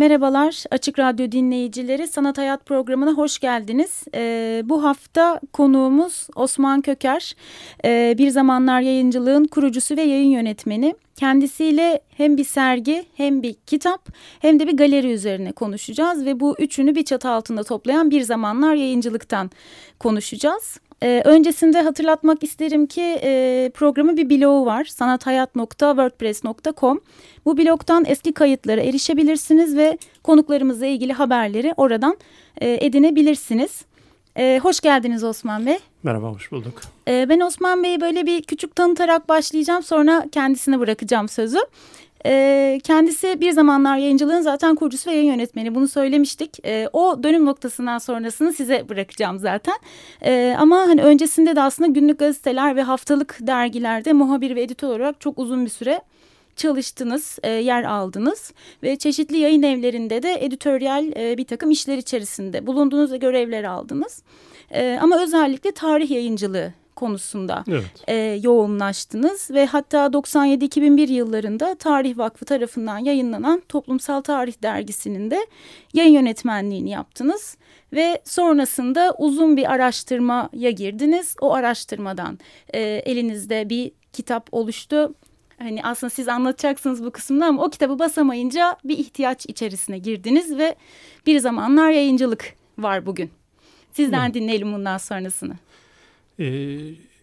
Merhabalar Açık Radyo dinleyicileri Sanat Hayat programına hoş geldiniz. E, bu hafta konuğumuz Osman Köker, e, bir zamanlar yayıncılığın kurucusu ve yayın yönetmeni. Kendisiyle hem bir sergi hem bir kitap hem de bir galeri üzerine konuşacağız ve bu üçünü bir çatı altında toplayan bir zamanlar yayıncılıktan konuşacağız. Ee, öncesinde hatırlatmak isterim ki e, programın bir blogu var sanathayat.wordpress.com. Bu blogdan eski kayıtlara erişebilirsiniz ve konuklarımızla ilgili haberleri oradan e, edinebilirsiniz. E, hoş geldiniz Osman Bey. Merhaba, hoş bulduk. E, ben Osman Bey'i böyle bir küçük tanıtarak başlayacağım sonra kendisine bırakacağım sözü. E, kendisi bir zamanlar yayıncılığın zaten kurucusu ve yayın yönetmeni bunu söylemiştik. E, o dönüm noktasından sonrasını size bırakacağım zaten. E, ama hani öncesinde de aslında günlük gazeteler ve haftalık dergilerde muhabir ve editör olarak çok uzun bir süre çalıştınız, e, yer aldınız ve çeşitli yayın evlerinde de editoryal e, bir takım işler içerisinde bulundunuz ve görevler aldınız. Ama özellikle tarih yayıncılığı konusunda evet. e, yoğunlaştınız ve hatta 97-2001 yıllarında Tarih Vakfı tarafından yayınlanan Toplumsal Tarih Dergisi'nin de yayın yönetmenliğini yaptınız ve sonrasında uzun bir araştırmaya girdiniz. O araştırmadan e, elinizde bir kitap oluştu. Hani aslında siz anlatacaksınız bu kısımda ama o kitabı basamayınca bir ihtiyaç içerisine girdiniz ve bir zamanlar yayıncılık var bugün. Sizden Hı. dinleyelim bundan sonrasını. Ee,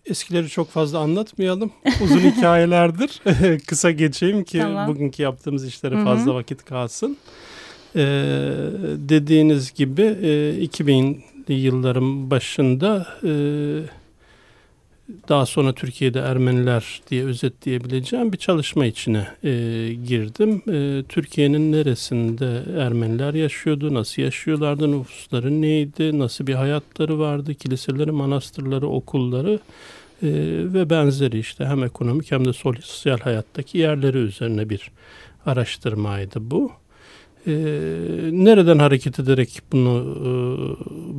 eskileri çok fazla anlatmayalım. Uzun hikayelerdir. Kısa geçeyim ki tamam. bugünkü yaptığımız işlere Hı -hı. fazla vakit kalsın. Ee, dediğiniz gibi e, 2000'li yılların başında e, daha sonra Türkiye'de Ermeniler diye özetleyebileceğim bir çalışma içine e, girdim. E, Türkiye'nin neresinde Ermeniler yaşıyordu, nasıl yaşıyorlardı, nüfusları neydi, nasıl bir hayatları vardı, kiliseleri, manastırları, okulları e, ve benzeri işte hem ekonomik hem de sosyal hayattaki yerleri üzerine bir araştırmaydı bu. E, nereden hareket ederek bunu e,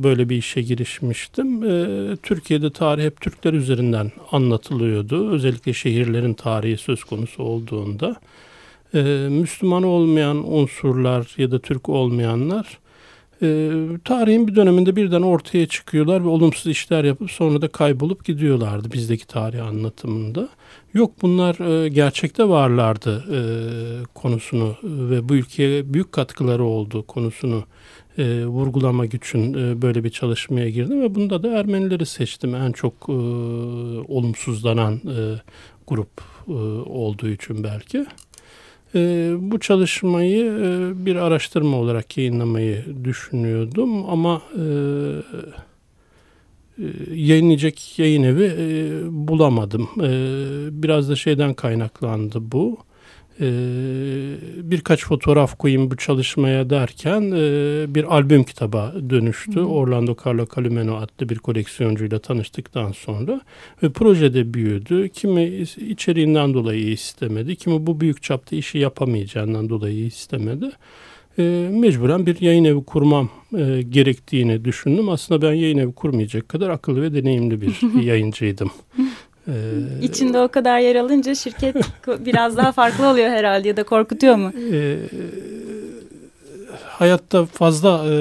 böyle bir işe girişmiştim? E, Türkiye'de tarih hep Türkler üzerinden anlatılıyordu. Özellikle şehirlerin tarihi söz konusu olduğunda. E, Müslüman olmayan unsurlar ya da Türk olmayanlar e, tarihin bir döneminde birden ortaya çıkıyorlar ve olumsuz işler yapıp sonra da kaybolup gidiyorlardı bizdeki tarih anlatımında. Yok bunlar e, gerçekte varlardı e, konusunu ve bu ülkeye büyük katkıları olduğu konusunu e, vurgulamak için e, böyle bir çalışmaya girdim ve bunda da Ermenileri seçtim. En çok e, olumsuzlanan e, grup e, olduğu için belki. E, bu çalışmayı e, bir araştırma olarak yayınlamayı düşünüyordum ama e, e, yayınlayacak yayın evi e, bulamadım. E, biraz da şeyden kaynaklandı bu. E, birkaç fotoğraf koyayım bu çalışmaya derken e, bir albüm kitaba dönüştü. Hı. Orlando Carlo Calumeno adlı bir koleksiyoncuyla tanıştıktan sonra ve projede büyüdü. Kimi içeriğinden dolayı istemedi, kimi bu büyük çapta işi yapamayacağından dolayı istemedi e, mecburen bir yayın evi kurmam e, gerektiğini düşündüm. Aslında ben yayın evi kurmayacak kadar akıllı ve deneyimli bir yayıncıydım. Ee, İçinde o kadar yer alınca şirket biraz daha farklı oluyor herhalde ya da korkutuyor mu? E, hayatta fazla e,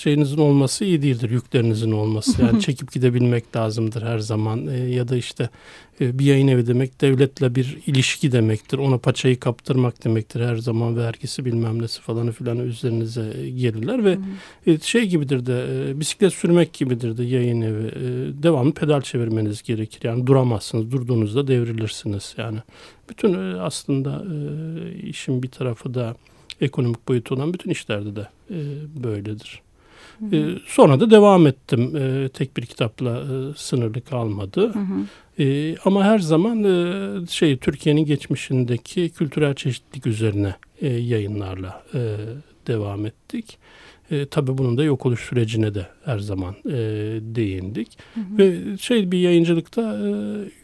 şeyinizin olması iyi değildir, yüklerinizin olması. Yani çekip gidebilmek lazımdır her zaman. E, ya da işte e, bir yayın evi demek devletle bir ilişki demektir. Ona paçayı kaptırmak demektir. Her zaman vergisi bilmem nesi falan filan üzerinize gelirler ve e, şey gibidir de e, bisiklet sürmek gibidir de yayın evi. E, devamlı pedal çevirmeniz gerekir. Yani duramazsınız. Durduğunuzda devrilirsiniz. Yani bütün e, aslında e, işin bir tarafı da ekonomik boyutu olan bütün işlerde de e, böyledir. Hı hı. E, sonra da devam ettim. E, tek bir kitapla e, sınırlı kalmadı. Hı hı. E, ama her zaman e, şey Türkiye'nin geçmişindeki kültürel çeşitlilik üzerine e, yayınlarla devam ettik. E, tabii bunun da yok oluş sürecine de her zaman e, değindik. Hı hı. Ve şey bir yayıncılıkta e,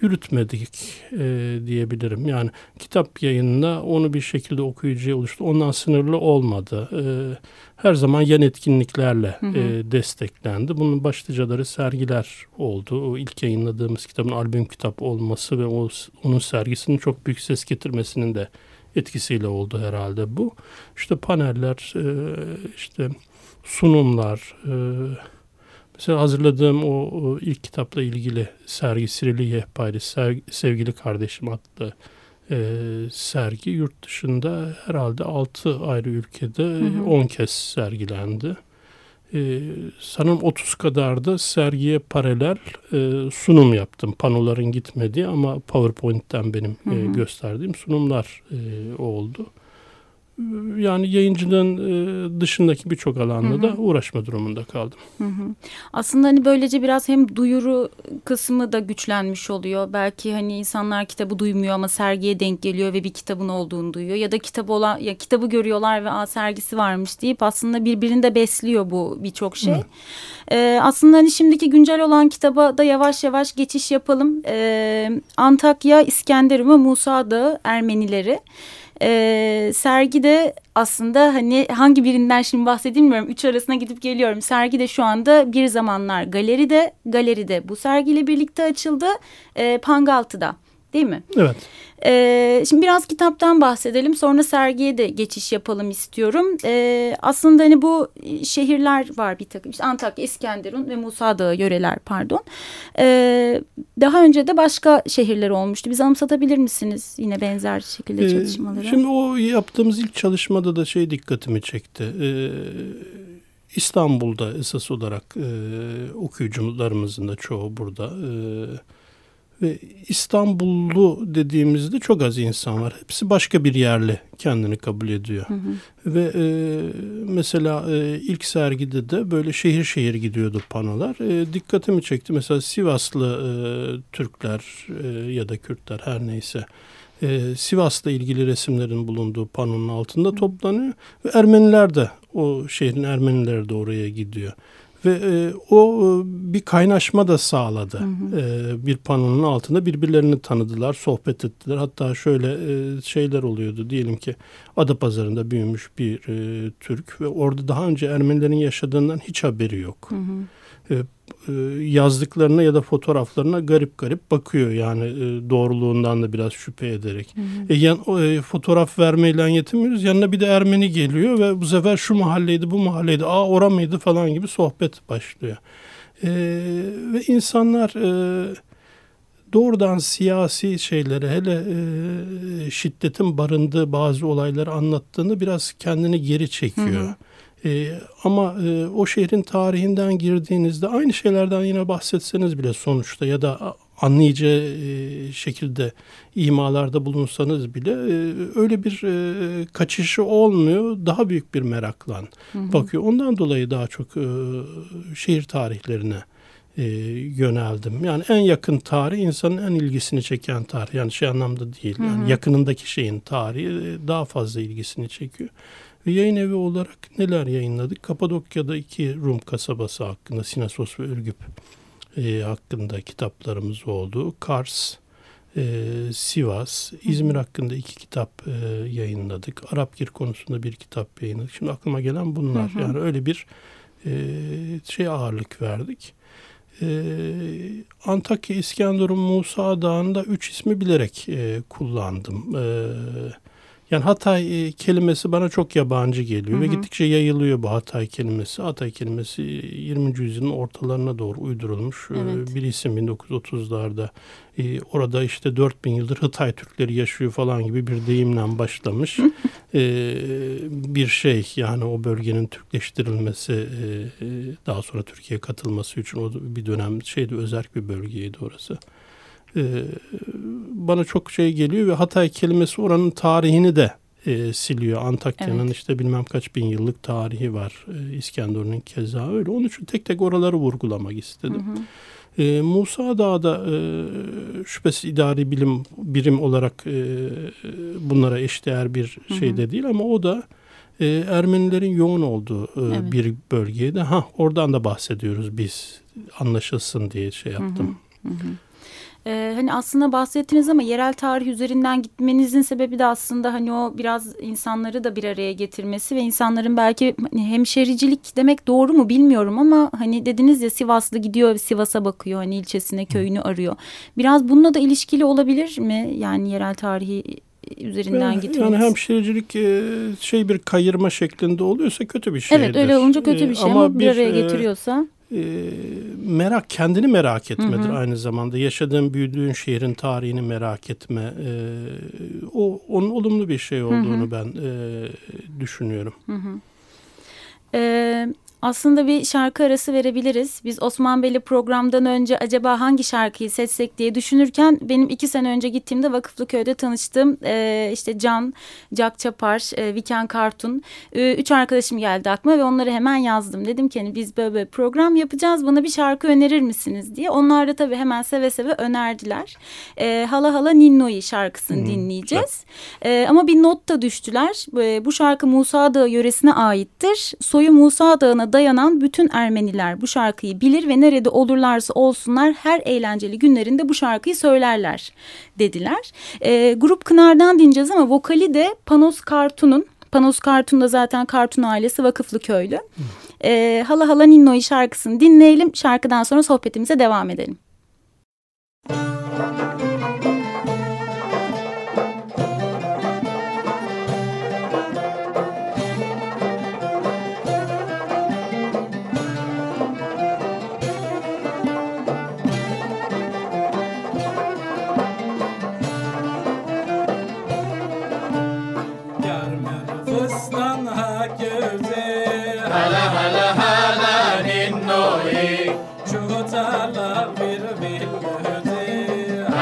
yürütmedik e, diyebilirim. Yani kitap yayınına onu bir şekilde okuyucuya oluştu. Ondan sınırlı olmadı. E, her zaman yan etkinliklerle hı hı. E, desteklendi. Bunun başlıcaları sergiler oldu. O ilk yayınladığımız kitabın albüm kitap olması ve o, onun sergisinin çok büyük ses getirmesinin de etkisiyle oldu herhalde bu. İşte paneller, e, işte sunumlar, e, mesela hazırladığım o, o ilk kitapla ilgili sergi Sirili Yehpari, Sevgili Kardeşim adlı e, sergi yurt dışında herhalde 6 ayrı ülkede hı hı. 10 kez sergilendi. E, sanırım 30 kadar da sergiye paralel e, sunum yaptım. Panoların gitmediği ama PowerPoint'ten benim hı hı. E, gösterdiğim sunumlar e, oldu yani yayıncılığın e, dışındaki birçok alanda hı hı. da uğraşma durumunda kaldım. Hı hı. Aslında hani böylece biraz hem duyuru kısmı da güçlenmiş oluyor. Belki hani insanlar kitabı duymuyor ama sergiye denk geliyor ve bir kitabın olduğunu duyuyor. Ya da kitabı olan ya kitabı görüyorlar ve a sergisi varmış deyip aslında birbirini de besliyor bu birçok şey. Ee, aslında hani şimdiki güncel olan kitaba da yavaş yavaş geçiş yapalım. Ee, Antakya, İskenderun ve Musa Dağı Ermenileri. E, sergide aslında hani hangi birinden şimdi bahsedilmiyorum. Üç arasına gidip geliyorum. Sergi de şu anda bir zamanlar galeride. Galeride bu sergiyle birlikte açıldı. E, Pangaltı'da değil mi? Evet. Ee, şimdi biraz kitaptan bahsedelim sonra sergiye de geçiş yapalım istiyorum. Ee, aslında hani bu şehirler var bir takım işte Antakya, İskenderun ve Musa Dağı yöreler pardon. Ee, daha önce de başka şehirler olmuştu. Bize anımsatabilir misiniz yine benzer şekilde ee, çalışmaları? Şimdi o yaptığımız ilk çalışmada da şey dikkatimi çekti. Ee, İstanbul'da esas olarak e, okuyucularımızın da çoğu burada. E, ve İstanbullu dediğimizde çok az insan var. Hepsi başka bir yerle kendini kabul ediyor. Hı hı. Ve e, mesela e, ilk sergide de böyle şehir şehir gidiyordu panolar. E, dikkatimi çekti. Mesela Sivaslı e, Türkler e, ya da Kürtler her neyse e, Sivas'la ilgili resimlerin bulunduğu panonun altında toplanıyor. Ve Ermeniler de o şehrin Ermenileri de oraya gidiyor ve e, o e, bir kaynaşma da sağladı. Hı hı. E, bir panonun altında birbirlerini tanıdılar, sohbet ettiler. Hatta şöyle e, şeyler oluyordu diyelim ki Adapazarı'nda büyümüş bir e, Türk ve orada daha önce Ermenilerin yaşadığından hiç haberi yok. Hı hı. E, e, yazdıklarına ya da fotoğraflarına garip garip bakıyor yani e, doğruluğundan da biraz şüphe ederek. Hı hı. E, yan, e, fotoğraf vermeyle yetinmiyoruz. Yanına bir de Ermeni geliyor ve bu sefer şu mahalleydi bu mahalleydi aa ora mıydı falan gibi sohbet başlıyor. E, ve insanlar e, doğrudan siyasi şeyleri hele e, şiddetin barındığı bazı olayları anlattığını biraz kendini geri çekiyor. Hı hı. E, ama e, o şehrin tarihinden girdiğinizde aynı şeylerden yine bahsetseniz bile sonuçta ya da anlayacağı e, şekilde imalarda bulunsanız bile e, öyle bir e, kaçışı olmuyor. Daha büyük bir merakla hı hı. bakıyor. Ondan dolayı daha çok e, şehir tarihlerine e, yöneldim. Yani en yakın tarih insanın en ilgisini çeken tarih. Yani şey anlamda değil. Yani hı hı. yakınındaki şeyin tarihi e, daha fazla ilgisini çekiyor. Ve yayın evi olarak neler yayınladık? Kapadokya'da iki Rum kasabası hakkında, Sinasos ve Ürgüp e, hakkında kitaplarımız oldu. Kars, e, Sivas, İzmir hakkında iki kitap e, yayınladık. Arapgir konusunda bir kitap yayınladık. Şimdi aklıma gelen bunlar. Hı hı. Yani öyle bir e, şey ağırlık verdik. E, Antakya, İskenderun, Musa Dağı'nda üç ismi bilerek e, kullandım. Evet yani Hatay e, kelimesi bana çok yabancı geliyor hı hı. ve gittikçe yayılıyor bu Hatay kelimesi. Hatay kelimesi 20. yüzyılın ortalarına doğru uydurulmuş e, evet. bir isim 1930'larda. E, orada işte 4000 yıldır Hatay Türkleri yaşıyor falan gibi bir deyimle başlamış bir şey. Yani o bölgenin Türkleştirilmesi daha sonra Türkiye katılması için o bir dönem şeydi özerk bir bölgeydi orası. Ee, bana çok şey geliyor ve Hatay kelimesi oranın tarihini de e, siliyor. Antakya'nın Evet. işte bilmem kaç bin yıllık tarihi var. E, İskenderun'un keza öyle. Onun için tek tek oraları vurgulamak istedim. E, Musa Dağ'da e, şüphesiz idari bilim birim olarak e, bunlara eşdeğer bir şey de değil ama o da e, Ermenilerin yoğun olduğu e, Evet. bir bölgeydi. Ha oradan da bahsediyoruz biz anlaşılsın diye şey yaptım. Ee, hani aslında bahsettiniz ama yerel tarih üzerinden gitmenizin sebebi de aslında hani o biraz insanları da bir araya getirmesi ve insanların belki hani hemşericilik demek doğru mu bilmiyorum ama hani dediniz ya Sivaslı gidiyor Sivas'a bakıyor hani ilçesine köyünü arıyor. Biraz bununla da ilişkili olabilir mi? Yani yerel tarihi üzerinden Yani, gitmeniz. yani hemşirecilik e, şey bir kayırma şeklinde oluyorsa kötü bir şeydir. Evet öyle olunca kötü E, bir şey ama, bir araya e, getiriyorsa. E, merak kendini merak etmedir Hı hı. aynı zamanda yaşadığın büyüdüğün şehrin tarihini merak etme e, o onun olumlu bir şey olduğunu ben e, düşünüyorum. Ee, aslında bir şarkı arası verebiliriz. Biz Osman Bey'le programdan önce acaba hangi şarkıyı seçsek diye düşünürken benim iki sene önce gittiğimde Vakıflıköy'de tanıştığım e, işte Can, Jack Çapar, e, Viken Kartun e, üç arkadaşım geldi aklıma ve onları hemen yazdım. Dedim ki hani biz böyle, böyle program yapacağız bana bir şarkı önerir misiniz diye. Onlar da tabii hemen seve seve önerdiler. E, Hala Hala Ninno'yu şarkısını dinleyeceğiz. E, ama bir not da düştüler. E, bu şarkı Musa Dağı yöresine aittir. Soyu Musa Dağı'na dayanan bütün Ermeniler bu şarkıyı bilir ve nerede olurlarsa olsunlar her eğlenceli günlerinde bu şarkıyı söylerler dediler. E, grup Kınar'dan dinleyeceğiz ama vokali de Panos Kartun'un. Panos Kartun da zaten Kartun ailesi vakıflı köylü. E, Hala Hala Ninno'yu şarkısını dinleyelim. Şarkıdan sonra sohbetimize devam edelim. Yarmer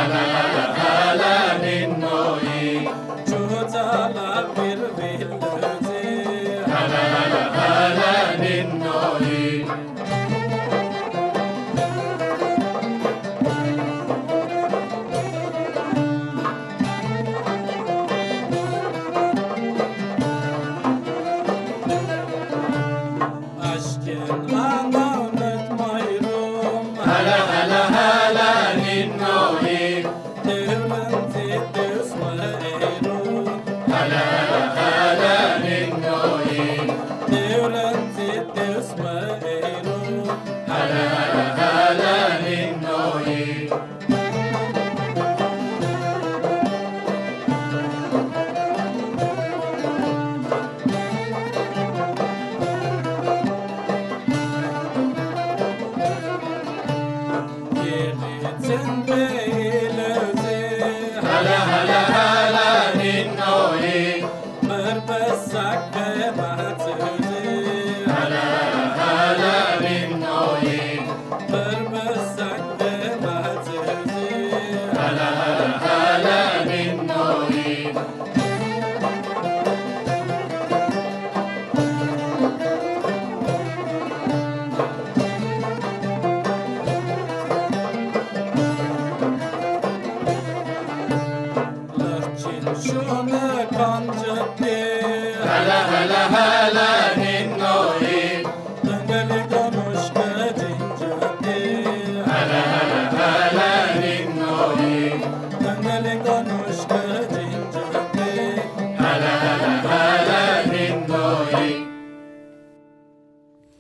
göze Hala hala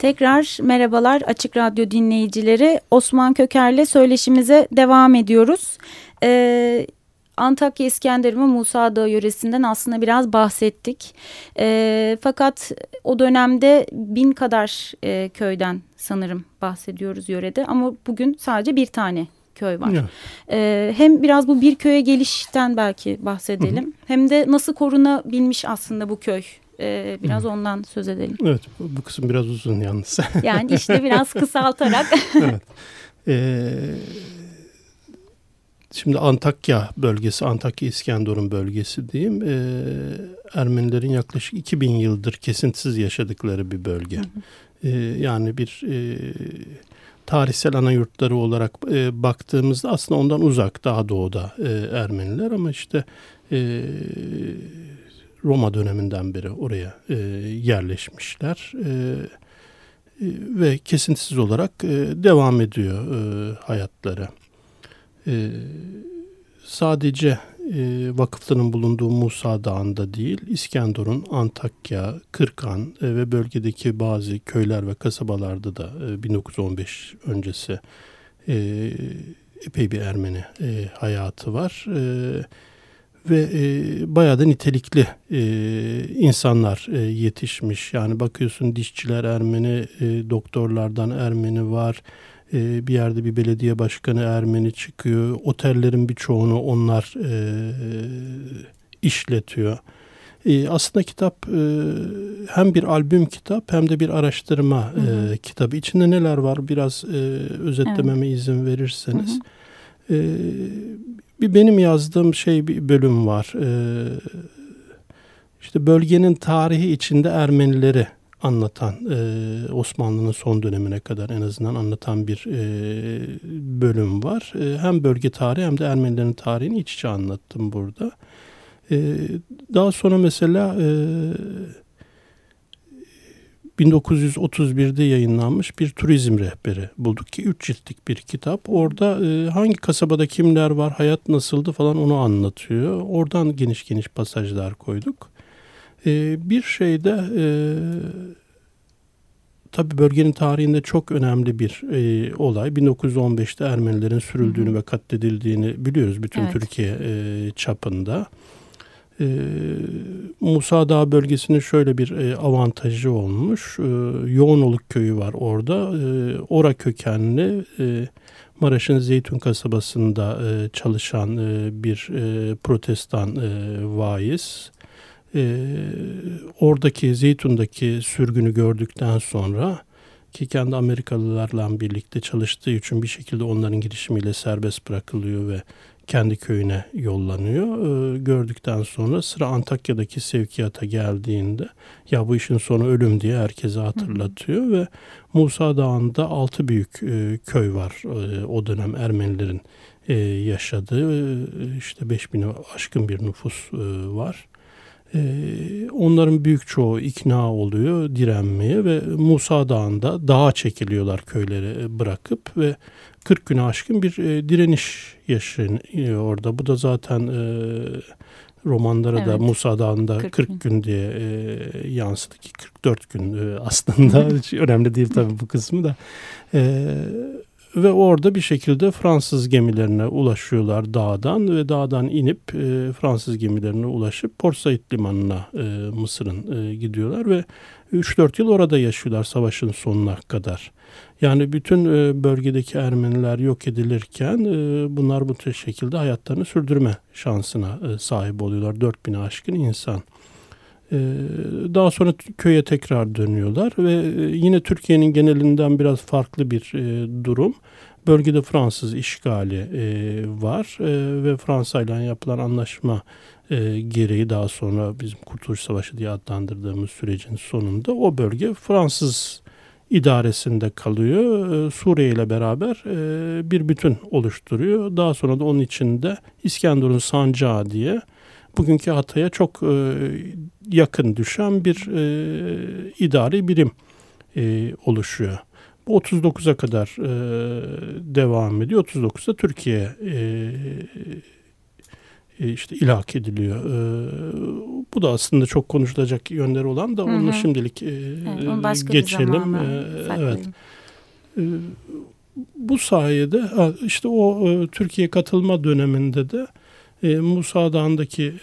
Tekrar merhabalar Açık Radyo dinleyicileri. Osman Köker'le söyleşimize devam ediyoruz. Ee, Antakya İskenderun ve Musa Dağı yöresinden aslında biraz bahsettik. Ee, fakat o dönemde bin kadar e, köyden sanırım bahsediyoruz yörede. Ama bugün sadece bir tane köy var. Evet. Ee, hem biraz bu bir köye gelişten belki bahsedelim. Hem de nasıl korunabilmiş aslında bu köy. Ee, biraz ondan söz edelim. Evet bu, bu kısım biraz uzun yalnız. Yani işte biraz kısaltarak. evet. Ee, şimdi Antakya bölgesi, Antakya İskenderun bölgesi diyeyim. Ee, Ermenilerin yaklaşık 2000 yıldır kesintisiz yaşadıkları bir bölge. Hı hı. E, yani bir e, tarihsel ana yurtları olarak e, baktığımızda aslında ondan uzak daha doğuda e, Ermeniler ama işte e, Roma döneminden beri oraya e, yerleşmişler. E, e, ve kesintisiz olarak e, devam ediyor e, hayatları. E, sadece e, vakıfların bulunduğu Musa Dağı'nda değil, İskenderun, Antakya, Kırkan e, ve bölgedeki bazı köyler ve kasabalarda da e, 1915 öncesi e, epey bir Ermeni e, hayatı var. E, ve e, bayağı da nitelikli e, insanlar e, yetişmiş. Yani bakıyorsun dişçiler Ermeni, e, doktorlardan Ermeni var. E, bir yerde bir belediye başkanı Ermeni çıkıyor. Otellerin birçoğunu onlar e, işletiyor. E, aslında kitap e, hem bir albüm kitap hem de bir araştırma hı hı. E, kitabı. İçinde neler var biraz e, özetlememe evet. izin verirseniz. Hı hı. E, bir benim yazdığım şey bir bölüm var. Ee, işte bölgenin tarihi içinde Ermenileri anlatan e, Osmanlı'nın son dönemine kadar en azından anlatan bir e, bölüm var. E, hem bölge tarihi hem de Ermenilerin tarihini iç içe anlattım burada. E, daha sonra mesela e, 1931'de yayınlanmış bir turizm rehberi bulduk ki 3 ciltlik bir kitap. Orada e, hangi kasabada kimler var, hayat nasıldı falan onu anlatıyor. Oradan geniş geniş pasajlar koyduk. E, bir şeyde e, tabi bölgenin tarihinde çok önemli bir e, olay. 1915'te Ermenilerin sürüldüğünü ve katledildiğini biliyoruz bütün evet. Türkiye e, çapında. E, Musa Dağ bölgesinin şöyle bir e, avantajı olmuş. E, Yoğunoluk köyü var orada. E, ora kökenli e, Maraş'ın Zeytun kasabasında e, çalışan e, bir e, protestan e, vaiz. E, oradaki Zeytun'daki sürgünü gördükten sonra ki kendi Amerikalılarla birlikte çalıştığı için bir şekilde onların girişimiyle serbest bırakılıyor ve kendi köyüne yollanıyor. E, gördükten sonra sıra Antakya'daki sevkiyata geldiğinde ya bu işin sonu ölüm diye herkese hatırlatıyor hı hı. ve Musa Dağı'nda altı büyük e, köy var e, o dönem Ermenilerin e, yaşadığı e, işte 5000'e aşkın bir nüfus e, var. Ee, onların büyük çoğu ikna oluyor direnmeye ve Musa Dağı'nda dağa çekiliyorlar köyleri bırakıp ve 40 güne aşkın bir e, direniş yaşanıyor orada. Bu da zaten e, romanlara evet. da Musa Dağı'nda 40, 40 gün. gün diye e, yansıdı ki 44 gün e, aslında önemli değil tabii bu kısmı da. E, ve orada bir şekilde Fransız gemilerine ulaşıyorlar dağdan ve dağdan inip e, Fransız gemilerine ulaşıp Port Said limanına e, Mısır'ın e, gidiyorlar ve 3-4 yıl orada yaşıyorlar savaşın sonuna kadar. Yani bütün e, bölgedeki Ermeniler yok edilirken e, bunlar bu şekilde hayatlarını sürdürme şansına e, sahip oluyorlar. 4000'e aşkın insan. Daha sonra köye tekrar dönüyorlar ve yine Türkiye'nin genelinden biraz farklı bir durum. Bölgede Fransız işgali var ve Fransa ile yapılan anlaşma gereği daha sonra bizim Kurtuluş Savaşı diye adlandırdığımız sürecin sonunda o bölge Fransız idaresinde kalıyor. Ee, Suriye ile beraber e, bir bütün oluşturuyor. Daha sonra da onun içinde İskenderun Sancağı diye bugünkü Hatay'a çok e, yakın düşen bir e, idari birim oluşuyor. Bu 39'a kadar devam ediyor. 39'da Türkiye işte ilhak ediliyor. E, bu da aslında çok konuşulacak yönleri olan da onu şimdilik e, evet, onu geçelim. evet. Bu sayede işte o Türkiye katılma döneminde de Musa Dağı'ndaki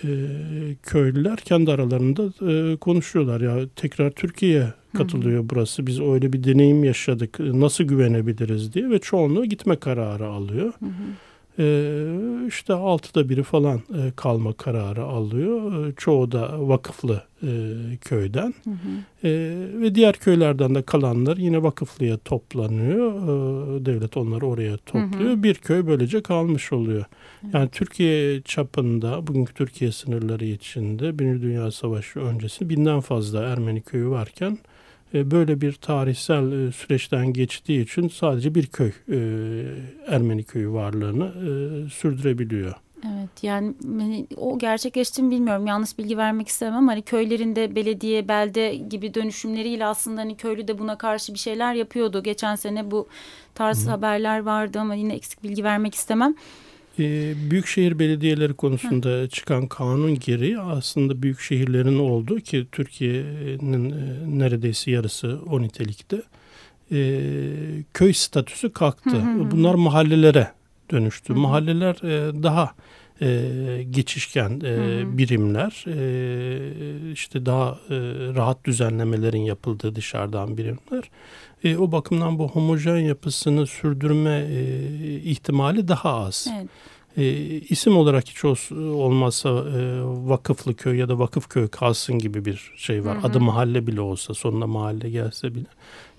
köylüler kendi aralarında konuşuyorlar ya tekrar Türkiye'ye katılıyor burası. Biz öyle bir deneyim yaşadık. Nasıl güvenebiliriz diye ve çoğunluğu gitme kararı alıyor. Hı hı. E, işte altıda biri falan e, kalma kararı alıyor. E, çoğu da vakıflı e, köyden Hı hı. e, ve diğer köylerden de kalanlar yine vakıflıya toplanıyor. Devlet onları oraya topluyor. Hı hı. Bir köy böylece kalmış oluyor. Yani Türkiye çapında bugünkü Türkiye sınırları içinde Birinci Dünya Savaşı öncesi binden fazla Ermeni köyü varken böyle bir tarihsel e, süreçten geçtiği için sadece bir köy e, Ermeni köyü varlığını e, sürdürebiliyor. Evet yani hani o gerçekleşti mi bilmiyorum yanlış bilgi vermek istemem hani köylerinde belediye belde gibi dönüşümleriyle aslında hani köylü de buna karşı bir şeyler yapıyordu geçen sene bu tarz haberler vardı ama yine eksik bilgi vermek istemem. E, büyükşehir belediyeleri konusunda çıkan kanun gereği aslında büyük şehirlerin olduğu ki Türkiye'nin e, neredeyse yarısı o nitelikte e, köy statüsü kalktı. Hı hı hı. Bunlar mahallelere dönüştü. Hı hı. Mahalleler e, daha e, geçişken e, hı. birimler e, işte daha e, rahat düzenlemelerin yapıldığı dışarıdan birimler. E, o bakımdan bu homojen yapısını sürdürme e, ihtimali daha az. Evet. E, isim olarak hiç olsa- olmazsa e, vakıflı köy ya da vakıf köy kalsın gibi bir şey var. Hı hı. Adı mahalle bile olsa sonuna mahalle gelse bile.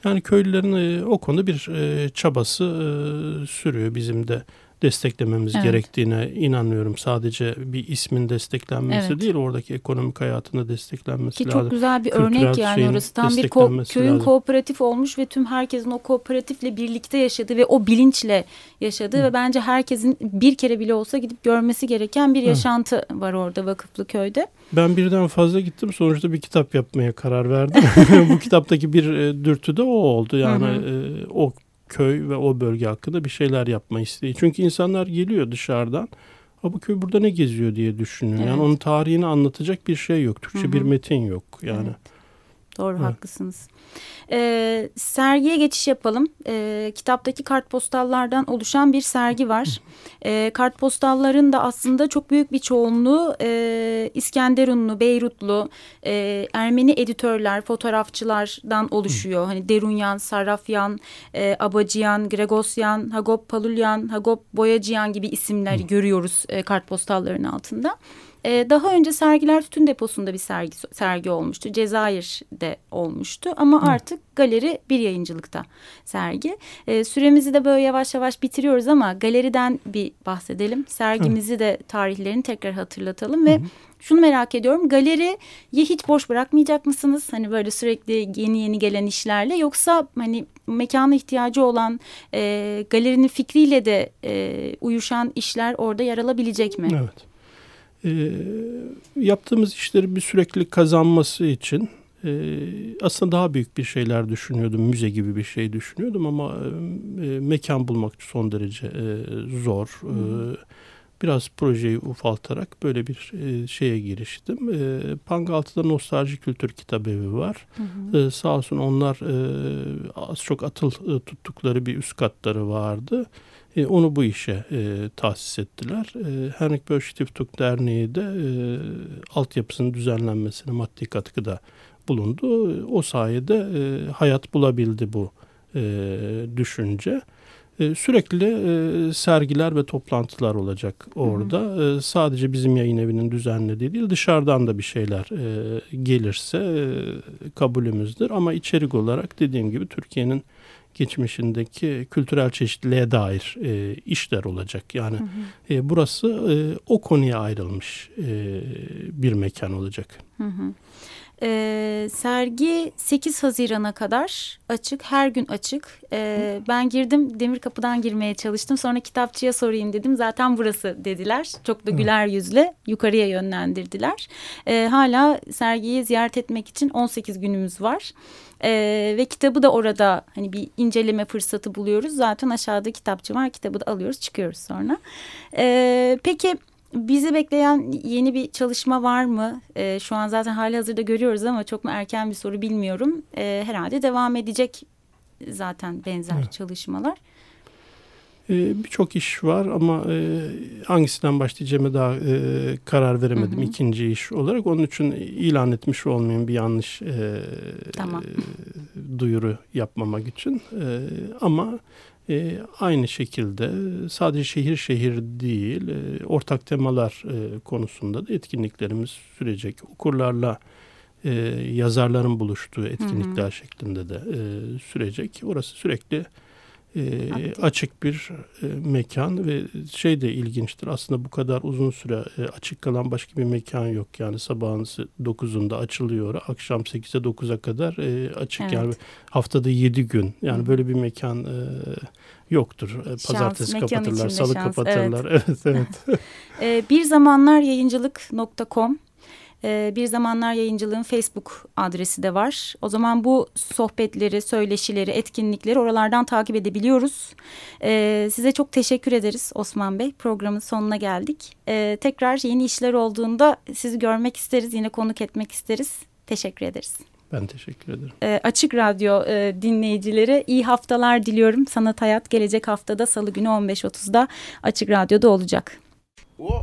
Yani köylülerin e, o konuda bir e, çabası e, sürüyor. Bizim de desteklememiz Evet. gerektiğine inanıyorum. Sadece bir ismin desteklenmesi Evet. değil oradaki ekonomik hayatında desteklenmesi Ki lazım. çok güzel bir Kültürel örnek yani orası. Tam bir ko- köyün lazım. kooperatif olmuş ve tüm herkesin o kooperatifle birlikte yaşadığı ve o bilinçle yaşadığı ve bence herkesin bir kere bile olsa gidip görmesi gereken bir yaşantı var orada Vakıflı Köy'de. Ben birden fazla gittim. Sonuçta bir kitap yapmaya karar verdim. Bu kitaptaki bir e, dürtü de o oldu. Yani Hı e, o köy ve o bölge hakkında bir şeyler yapma isteği. Çünkü insanlar geliyor dışarıdan. Ha bu köy burada ne geziyor diye düşünüyor. Evet. Yani onun tarihini anlatacak bir şey yok. Türkçe Hı hı. bir metin yok. Yani Evet. Doğru Evet. haklısınız. Ee, sergiye geçiş yapalım. Ee, kitaptaki kartpostallardan oluşan bir sergi var. Ee, kartpostalların da aslında çok büyük bir çoğunluğu e, İskenderunlu, Beyrutlu, e, Ermeni editörler, fotoğrafçılardan oluşuyor. Hani Derunyan, Sarrafyan, e, Abacıyan, Gregosyan, Hagop Palulyan, Hagop Boyacıyan gibi isimleri görüyoruz e, kartpostalların altında. Ee, daha önce sergiler tütün deposunda bir sergi sergi olmuştu. Cezayir'de olmuştu ama artık galeri bir yayıncılıkta sergi. Ee, süremizi de böyle yavaş yavaş bitiriyoruz ama galeriden bir bahsedelim. Sergimizi de tarihlerini tekrar hatırlatalım ve şunu merak ediyorum. Galeriyi hiç boş bırakmayacak mısınız? Hani böyle sürekli yeni yeni gelen işlerle yoksa hani mekana ihtiyacı olan e, galerinin fikriyle de e, uyuşan işler orada yer alabilecek mi? evet. E, yaptığımız işleri bir sürekli kazanması için e, aslında daha büyük bir şeyler düşünüyordum. Müze gibi bir şey düşünüyordum ama e, mekan bulmak son derece e, zor. E, biraz projeyi ufaltarak böyle bir e, şeye giriştim. E, Pangaltı'da Nostalji Kültür Kitabevi var. E, sağ olsun onlar e, az çok atıl e, tuttukları bir üst katları vardı. E, onu bu işe e, tahsis ettiler. E, Henrik Böll Stiftung Derneği de e, altyapısının düzenlenmesine maddi katkıda bulundu. O sayede e, hayat bulabildi bu e, düşünce. E, sürekli e, sergiler ve toplantılar olacak orada. E, sadece bizim yayın evinin düzenlediği değil dışarıdan da bir şeyler e, gelirse e, kabulümüzdür. Ama içerik olarak dediğim gibi Türkiye'nin geçmişindeki kültürel çeşitliliğe dair e, işler olacak. Yani e, burası e, o konuya ayrılmış e, bir mekan olacak. Hı hı. Ee, sergi 8 Haziran'a kadar açık, her gün açık. Ee, ben girdim, demir kapıdan girmeye çalıştım. Sonra kitapçıya sorayım dedim. Zaten burası dediler. Çok da güler yüzle yukarıya yönlendirdiler. Ee, hala sergiyi ziyaret etmek için 18 günümüz var. Ee, ve kitabı da orada hani bir inceleme fırsatı buluyoruz. Zaten aşağıda kitapçı var. Kitabı da alıyoruz, çıkıyoruz sonra. Ee, peki bizi bekleyen yeni bir çalışma var mı? Ee, şu an zaten hali hazırda görüyoruz ama çok mu erken bir soru bilmiyorum. Ee, herhalde devam edecek zaten benzer çalışmalar. E, Birçok iş var ama e, hangisinden başlayacağımı daha e, karar veremedim Hı hı. ikinci iş olarak. Onun için ilan etmiş olmayayım bir yanlış e, Tamam. e, duyuru yapmamak için. E, ama E, aynı şekilde sadece şehir şehir değil e, ortak temalar e, konusunda da etkinliklerimiz sürecek. Okurlarla e, yazarların buluştuğu etkinlikler hı hı. şeklinde de e, sürecek. Orası sürekli e, açık bir e, mekan ve şey de ilginçtir. Aslında bu kadar uzun süre e, açık kalan başka bir mekan yok. Yani sabahın 9'unda açılıyor akşam 8'e 9'a kadar e, açık. Evet. yani haftada 7 gün. Yani Hı. böyle bir mekan e, yoktur. E, pazartesi şans, kapatırlar salı şans, kapatırlar. Evet evet, evet. bir zamanlar yayıncılık.com ee, bir Zamanlar Yayıncılığın Facebook adresi de var. O zaman bu sohbetleri, söyleşileri, etkinlikleri oralardan takip edebiliyoruz. Ee, size çok teşekkür ederiz Osman Bey. Programın sonuna geldik. Ee, tekrar yeni işler olduğunda sizi görmek isteriz, yine konuk etmek isteriz. Teşekkür ederiz. Ben teşekkür ederim. E, Açık Radyo e, dinleyicileri iyi haftalar diliyorum. Sanat Hayat gelecek haftada salı günü 15.30'da Açık Radyo'da olacak. Oh.